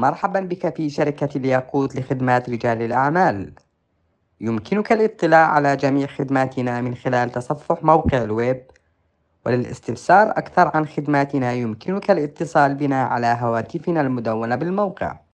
مرحبا بك في شركة الياقوت لخدمات رجال الأعمال. يمكنك الاطلاع على جميع خدماتنا من خلال تصفح موقع الويب. وللاستفسار أكثر عن خدماتنا يمكنك الاتصال بنا على هواتفنا المدونة بالموقع.